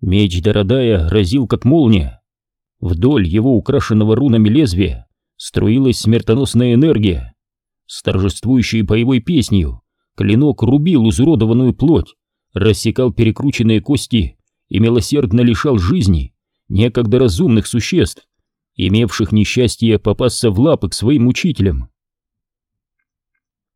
Меч Дородая разил как молния. Вдоль его украшенного рунами лезвия струилась смертоносная энергия. С торжествующей боевой песнью клинок рубил изуродованную плоть, рассекал перекрученные кости и милосердно лишал жизни некогда разумных существ, имевших несчастье попасться в лапы к своим учителям.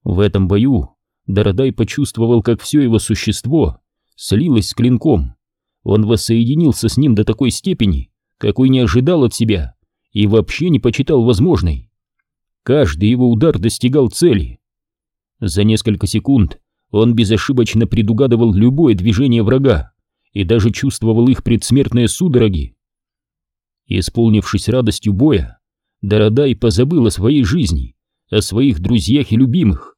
В этом бою Дородай почувствовал, как все его существо слилось с клинком. Он воссоединился с ним до такой степени, какой не ожидал от себя и вообще не почитал возможной. Каждый его удар достигал цели. За несколько секунд он безошибочно предугадывал любое движение врага и даже чувствовал их предсмертные судороги. Исполнившись радостью боя, Дородай позабыл о своей жизни, о своих друзьях и любимых.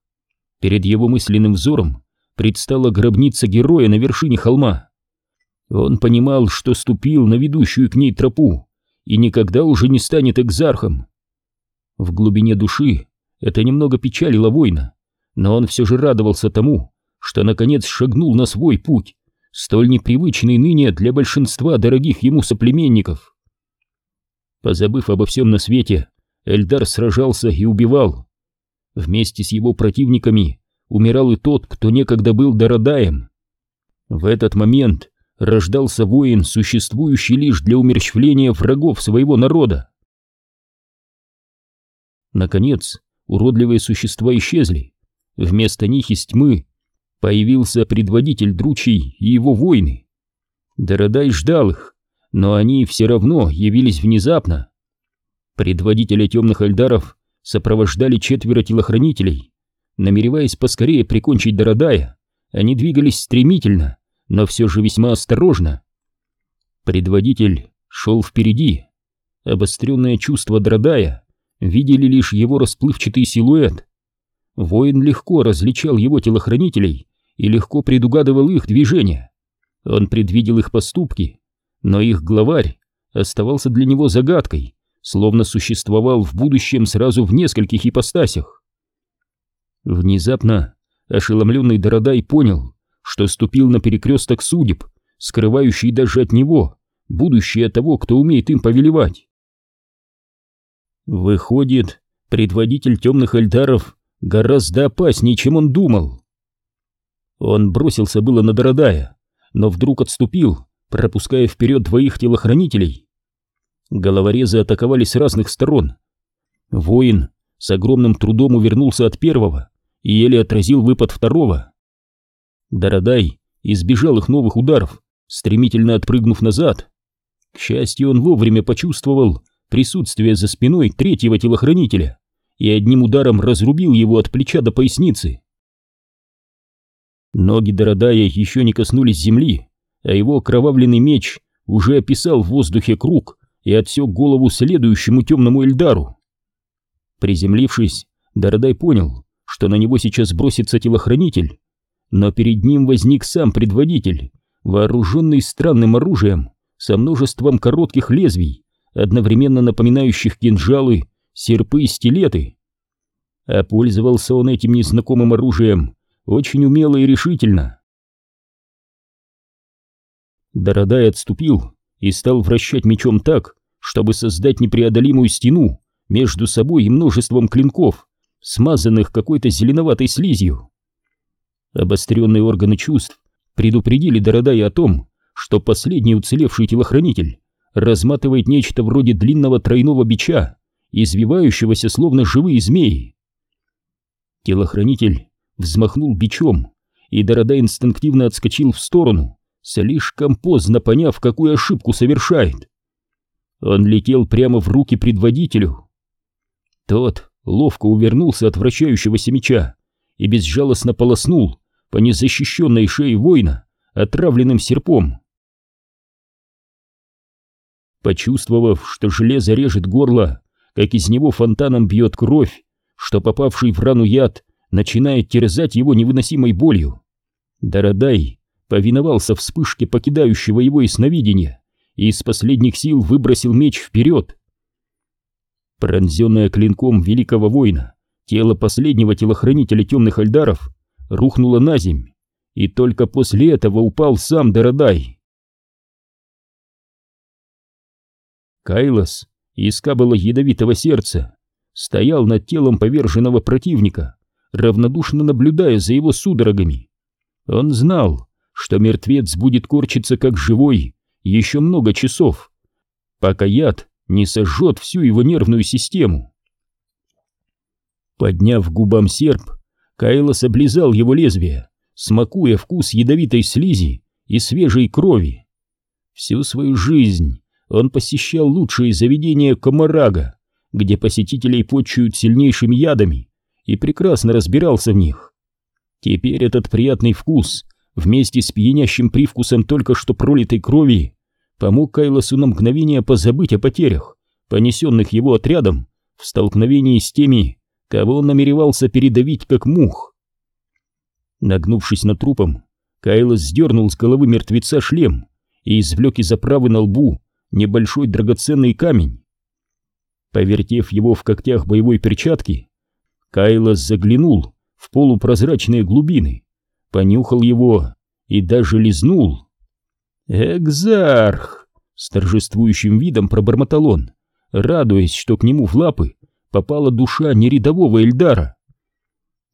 Перед его мысленным взором предстала гробница героя на вершине холма. Он понимал, что ступил на ведущую к ней тропу и никогда уже не станет экзархом. В глубине души это немного печалило воина, но он все же радовался тому, что наконец шагнул на свой путь, столь непривычный ныне для большинства дорогих ему соплеменников. Позабыв обо всем на свете, Эльдар сражался и убивал. Вместе с его противниками умирал и тот, кто некогда был Дородаем. В этот момент рождался воин, существующий лишь для умерщвления врагов своего народа. Наконец, уродливые существа исчезли. Вместо них из тьмы появился предводитель Дручий и его воины. Дородай ждал их, но они все равно явились внезапно. Предводителя темных альдаров сопровождали четверо телохранителей. Намереваясь поскорее прикончить Дородая, они двигались стремительно, но все же весьма осторожно. Предводитель шел впереди. Обостренное чувство Дродая видели лишь его расплывчатый силуэт. Воин легко различал его телохранителей и легко предугадывал их движения. Он предвидел их поступки, но их главарь оставался для него загадкой, словно существовал в будущем сразу в нескольких ипостасях. Внезапно ошеломленный Дородай понял, что ступил на перекресток судеб, скрывающий даже от него будущее того, кто умеет им повелевать. Выходит, предводитель темных эльдаров гораздо опаснее, чем он думал. Он бросился было на Дородая, но вдруг отступил, пропуская вперед двоих телохранителей. Головорезы атаковали с разных сторон. Воин с огромным трудом увернулся от первого и еле отразил выпад второго. Дородай избежал их новых ударов, стремительно отпрыгнув назад. К счастью, он вовремя почувствовал присутствие за спиной третьего телохранителя и одним ударом разрубил его от плеча до поясницы. Ноги Дородая еще не коснулись земли, а его окровавленный меч уже описал в воздухе круг и отсек голову следующему темному Эльдару. Приземлившись, Дородай понял, что на него сейчас бросится телохранитель, но перед ним возник сам предводитель, вооруженный странным оружием со множеством коротких лезвий, одновременно напоминающих кинжалы, серпы и стилеты. А пользовался он этим незнакомым оружием очень умело и решительно. Дородай отступил и стал вращать мечом так, чтобы создать непреодолимую стену между собой и множеством клинков, смазанных какой-то зеленоватой слизью. Обостренные органы чувств предупредили Дородая о том, что последний уцелевший телохранитель разматывает нечто вроде длинного тройного бича, извивающегося словно живые змеи. Телохранитель взмахнул бичом, и Дородай инстинктивно отскочил в сторону, слишком поздно поняв, какую ошибку совершает. Он летел прямо в руки предводителю. Тот ловко увернулся от вращающегося меча и безжалостно полоснул по незащищенной шее воина отравленным серпом. Почувствовав, что железо режет горло, как из него фонтаном бьет кровь, что попавший в рану яд начинает терзать его невыносимой болью, Дородай повиновался вспышке покидающего его ясновидения и из последних сил выбросил меч вперед. Пронзенное клинком великого воина, тело последнего телохранителя темных альдаров рухнуло на земь, и только после этого упал сам Дородай. Кайлос из кабала ядовитого сердца стоял над телом поверженного противника, равнодушно наблюдая за его судорогами. Он знал, что мертвец будет корчиться как живой еще много часов, пока яд не сожжет всю его нервную систему. Подняв губам серп, Кайлос облизал его лезвие, смакуя вкус ядовитой слизи и свежей крови. Всю свою жизнь он посещал лучшие заведения Комарага, где посетителей почуют сильнейшими ядами, и прекрасно разбирался в них. Теперь этот приятный вкус, вместе с пьянящим привкусом только что пролитой крови, помог Кайлосу на мгновение позабыть о потерях, понесенных его отрядом в столкновении с теми, кого он намеревался передавить как мух. Нагнувшись над трупом, Кайлос сдернул с головы мертвеца шлем и извлек из оправы на лбу небольшой драгоценный камень. Повертев его в когтях боевой перчатки, Кайлос заглянул в полупрозрачные глубины, понюхал его и даже лизнул. «Экзарх!» — с торжествующим видом пробормотал он, радуясь, что к нему в лапы попала душа нерядового Эльдара.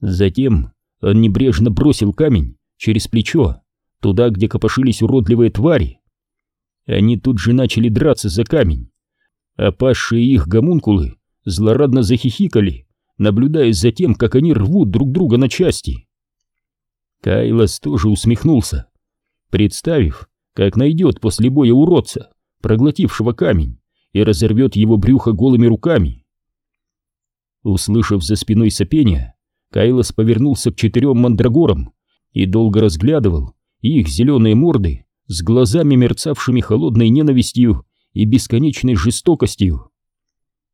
Затем он небрежно бросил камень через плечо, туда, где копошились уродливые твари. Они тут же начали драться за камень, а пасшие их гомункулы злорадно захихикали, наблюдая за тем, как они рвут друг друга на части. Кайлос тоже усмехнулся, представив, как найдет после боя уродца, проглотившего камень, и разорвет его брюхо голыми руками. Услышав за спиной сопение, Кайлос повернулся к четырем мандрагорам и долго разглядывал их зеленые морды с глазами, мерцавшими холодной ненавистью и бесконечной жестокостью.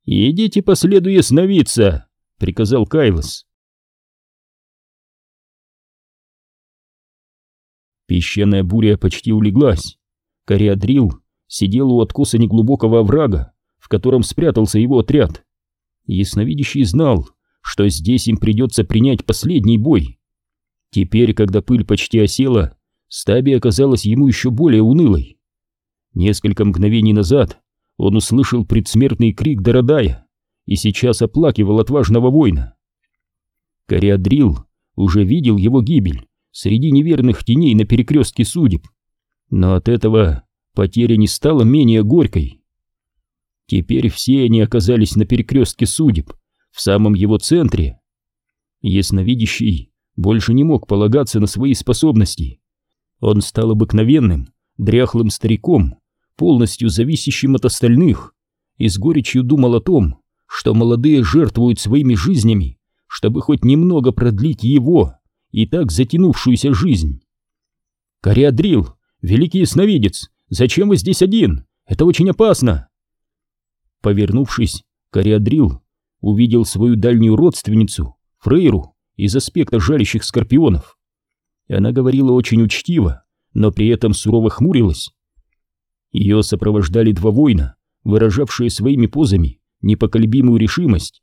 «Идите по следу ясновидца!» — приказал Кайлос. Песчаная буря почти улеглась. Кориадрил сидел у откоса неглубокого оврага, в котором спрятался его отряд. Ясновидящий знал, что здесь им придется принять последний бой. Теперь, когда пыль почти осела, стаби оказалась ему еще более унылой. Несколько мгновений назад он услышал предсмертный крик Дородая и сейчас оплакивал отважного воина. Кориадрил уже видел его гибель среди неверных теней на перекрестке судеб, но от этого потеря не стала менее горькой. Теперь все они оказались на перекрестке судеб, в самом его центре. Ясновидящий больше не мог полагаться на свои способности. Он стал обыкновенным, дряхлым стариком, полностью зависящим от остальных, и с горечью думал о том, что молодые жертвуют своими жизнями, чтобы хоть немного продлить его, и так затянувшуюся жизнь. «Кориадрил, великий ясновидец, зачем вы здесь один? Это очень опасно!» Повернувшись, Кориадрил увидел свою дальнюю родственницу, Фрейру, из аспекта жалящих скорпионов. Она говорила очень учтиво, но при этом сурово хмурилась. Ее сопровождали два воина, выражавшие своими позами непоколебимую решимость.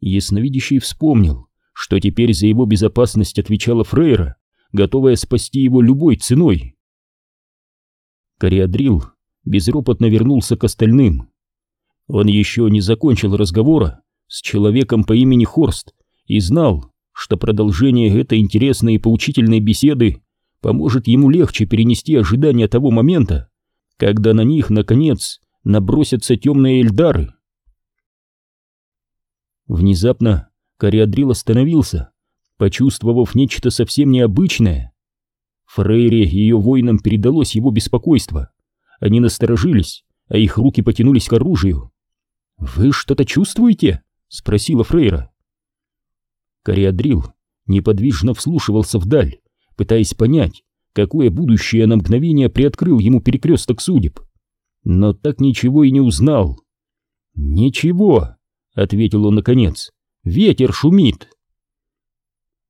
Ясновидящий вспомнил, что теперь за его безопасность отвечала Фрейра, готовая спасти его любой ценой. Кориадрил безропотно вернулся к остальным. Он еще не закончил разговора с человеком по имени Хорст и знал, что продолжение этой интересной и поучительной беседы поможет ему легче перенести ожидания того момента, когда на них, наконец, набросятся темные эльдары. Внезапно Кориадрил остановился, почувствовав нечто совсем необычное. Фрейре и ее воинам передалось его беспокойство. Они насторожились, а их руки потянулись к оружию. «Вы что-то чувствуете?» — спросила Фрейра. Кориадрил неподвижно вслушивался вдаль, пытаясь понять, какое будущее на мгновение приоткрыл ему перекресток судеб. Но так ничего и не узнал. «Ничего», — ответил он наконец, — «ветер шумит».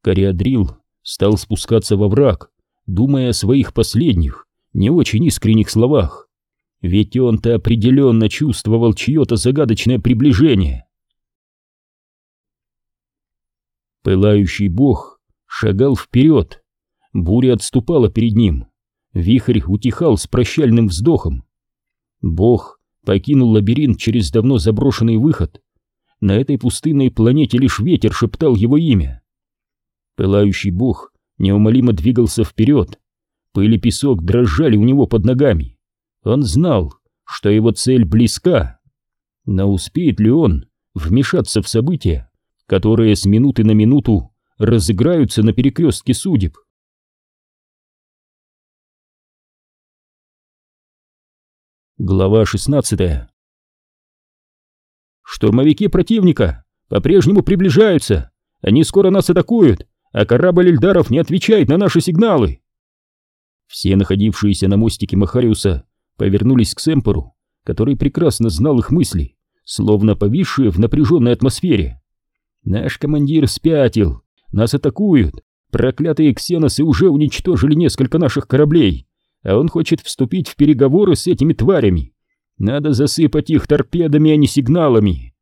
Кориадрил стал спускаться во враг, думая о своих последних, не очень искренних словах. Ведь он-то определенно чувствовал чье-то загадочное приближение. Пылающий бог шагал вперед. Буря отступала перед ним. Вихрь утихал с прощальным вздохом. Бог покинул лабиринт через давно заброшенный выход. На этой пустынной планете лишь ветер шептал его имя. Пылающий бог неумолимо двигался вперед. Пыль и песок дрожали у него под ногами. Он знал, что его цель близка. Но успеет ли он вмешаться в события, которые с минуты на минуту разыграются на перекрестке судеб? Глава 16 Штурмовики противника по-прежнему приближаются. Они скоро нас атакуют, а корабль Эльдаров не отвечает на наши сигналы. Все находившиеся на мостике Махариуса повернулись к Сэмпору, который прекрасно знал их мысли, словно повисшие в напряженной атмосфере. «Наш командир спятил, нас атакуют, проклятые ксеносы уже уничтожили несколько наших кораблей, а он хочет вступить в переговоры с этими тварями. Надо засыпать их торпедами, а не сигналами».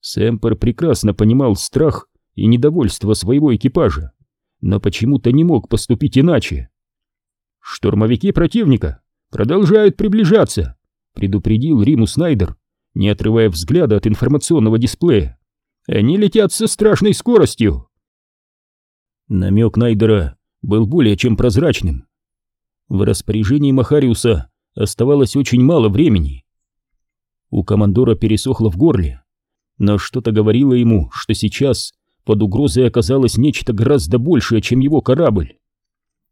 Сэмпер прекрасно понимал страх и недовольство своего экипажа, но почему-то не мог поступить иначе. «Штурмовики противника продолжают приближаться», — предупредил Риму Снайдер, не отрывая взгляда от информационного дисплея. «Они летят со страшной скоростью!» Намек Найдера был более чем прозрачным. В распоряжении Махариуса оставалось очень мало времени. У командора пересохло в горле, но что-то говорило ему, что сейчас под угрозой оказалось нечто гораздо большее, чем его корабль.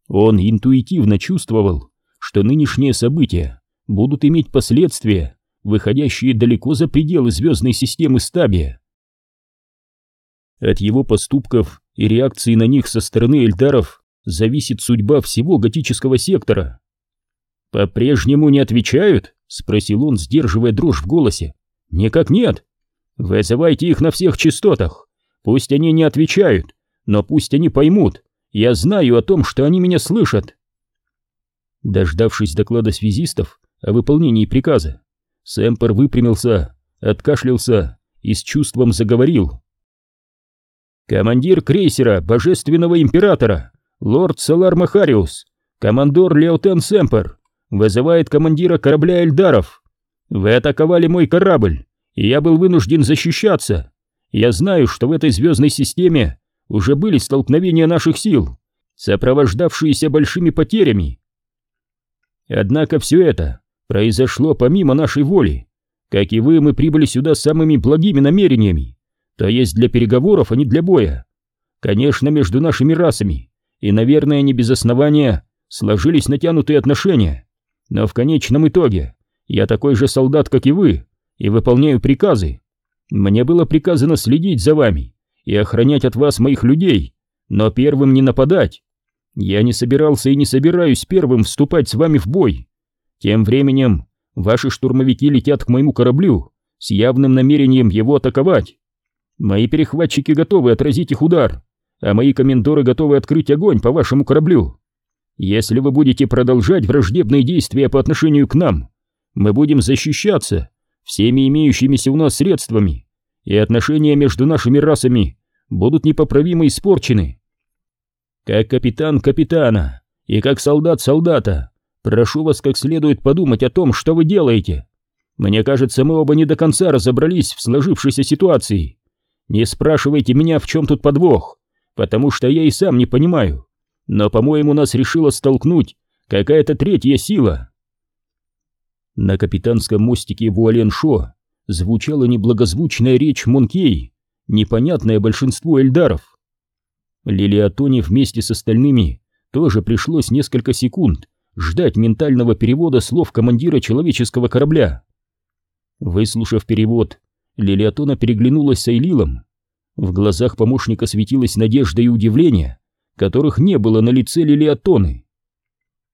Он интуитивно чувствовал, что нынешние события будут иметь последствия, выходящие далеко за пределы звездной системы Стабия. От его поступков и реакции на них со стороны Эльдаров зависит судьба всего готического сектора. «По-прежнему не отвечают?» — спросил он, сдерживая дрожь в голосе. «Никак нет. Вызывайте их на всех частотах. Пусть они не отвечают, но пусть они поймут, я знаю о том, что они меня слышат. Дождавшись доклада связистов о выполнении приказа, Сэмпер выпрямился, откашлялся и с чувством заговорил. «Командир крейсера Божественного Императора, лорд Салар Махариус, командор Леотен Сэмпер, вызывает командира корабля Эльдаров. Вы атаковали мой корабль, и я был вынужден защищаться. Я знаю, что в этой звездной системе уже были столкновения наших сил, сопровождавшиеся большими потерями. Однако все это произошло помимо нашей воли. Как и вы, мы прибыли сюда с самыми благими намерениями, то есть для переговоров, а не для боя. Конечно, между нашими расами, и, наверное, не без основания, сложились натянутые отношения, но в конечном итоге я такой же солдат, как и вы, и выполняю приказы. Мне было приказано следить за вами, и охранять от вас моих людей, но первым не нападать. Я не собирался и не собираюсь первым вступать с вами в бой. Тем временем ваши штурмовики летят к моему кораблю с явным намерением его атаковать. Мои перехватчики готовы отразить их удар, а мои комендоры готовы открыть огонь по вашему кораблю. Если вы будете продолжать враждебные действия по отношению к нам, мы будем защищаться всеми имеющимися у нас средствами, и отношения между нашими расами будут непоправимо испорчены. Как капитан капитана и как солдат солдата, прошу вас как следует подумать о том, что вы делаете. Мне кажется, мы оба не до конца разобрались в сложившейся ситуации. Не спрашивайте меня, в чем тут подвох, потому что я и сам не понимаю. Но, по-моему, нас решила столкнуть какая-то третья сила. На капитанском мостике Вуаленшо звучала неблагозвучная речь Монкей, непонятное большинству эльдаров. Лилиатоне вместе с остальными тоже пришлось несколько секунд ждать ментального перевода слов командира человеческого корабля. Выслушав перевод, Лилиатона переглянулась с Эйлилом. В глазах помощника светилась надежда и удивление, которых не было на лице Лилиатоны.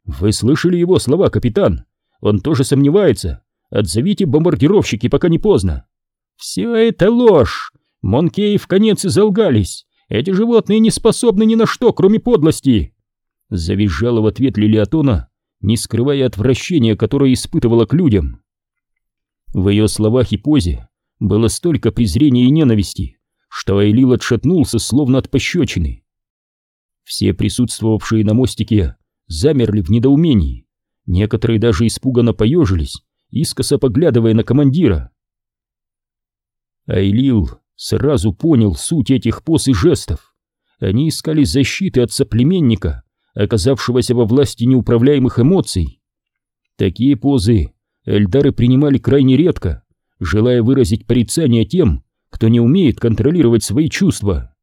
«Вы слышали его слова, капитан? Он тоже сомневается. Отзовите бомбардировщики, пока не поздно». «Все это ложь! Монкеи в конец изолгались. Эти животные не способны ни на что, кроме подлости. Завизжала в ответ Лилиатона, не скрывая отвращения, которое испытывала к людям. В ее словах и позе было столько презрения и ненависти, что Айлил отшатнулся, словно от пощечины. Все присутствовавшие на мостике замерли в недоумении. Некоторые даже испуганно поежились искоса поглядывая на командира. Айлил сразу понял суть этих поз и жестов. Они искали защиты от соплеменника, оказавшегося во власти неуправляемых эмоций. Такие позы эльдары принимали крайне редко, желая выразить порицание тем, кто не умеет контролировать свои чувства.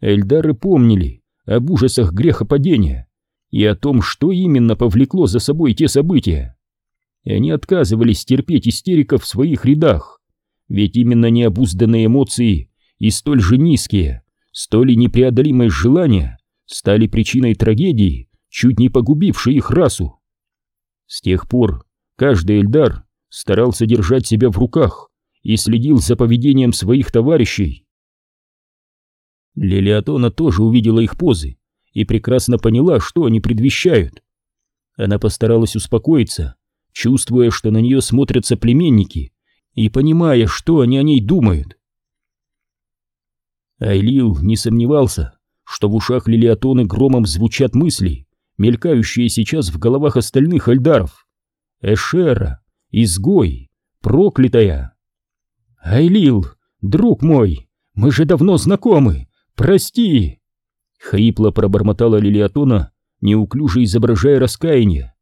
Эльдары помнили об ужасах грехопадения и о том, что именно повлекло за собой те события. Они отказывались терпеть истериков в своих рядах, ведь именно необузданные эмоции и столь же низкие, столь и непреодолимое желание стали причиной трагедии, чуть не погубившей их расу. С тех пор каждый Эльдар старался держать себя в руках и следил за поведением своих товарищей. Лилиатона тоже увидела их позы и прекрасно поняла, что они предвещают. Она постаралась успокоиться, чувствуя, что на нее смотрят соплеменники, и понимая, что они о ней думают. Айлил не сомневался, что в ушах Лилиатоны громом звучат мысли, мелькающие сейчас в головах остальных альдаров. Эшера, изгой, проклятая. Айлил, друг мой, мы же давно знакомы, прости!» Хрипло пробормотала Лилиатона, неуклюже изображая раскаяние.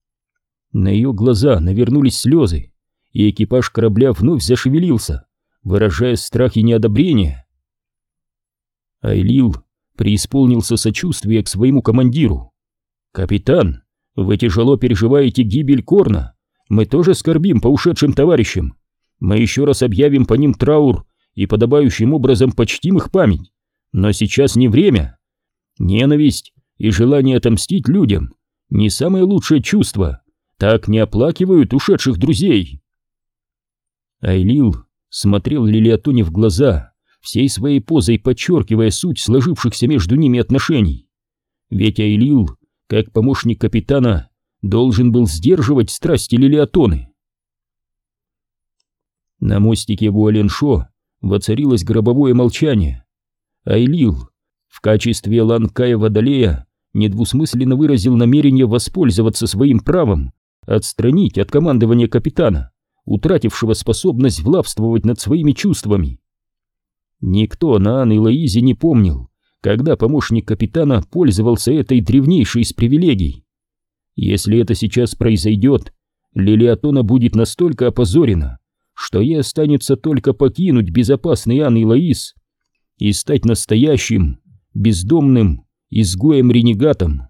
На ее глаза навернулись слезы, и экипаж корабля вновь зашевелился, выражая страх и неодобрение. Айлил преисполнился сочувствия к своему командиру. «Капитан, вы тяжело переживаете гибель Корна. Мы тоже скорбим по ушедшим товарищам. Мы еще раз объявим по ним траур и подобающим образом почтим их память. Но сейчас не время. Ненависть и желание отомстить людям — не самое лучшее чувство. Так не оплакивают ушедших друзей. Айлил смотрел Лилиатоне в глаза, всей своей позой подчеркивая суть сложившихся между ними отношений. Ведь Айлил, как помощник капитана, должен был сдерживать страсти Лилиатоны. На мостике Вуаленшо воцарилось гробовое молчание. Айлил в качестве Ланкая Водолея недвусмысленно выразил намерение воспользоваться своим правом отстранить от командования капитана, утратившего способность властвовать над своими чувствами. Никто на Ан и Лоизе не помнил, когда помощник капитана пользовался этой древнейшей из привилегий. Если это сейчас произойдет, Лилиатона будет настолько опозорена, что ей останется только покинуть безопасный Ан и Лоиз и стать настоящим, бездомным изгоем-ренегатом.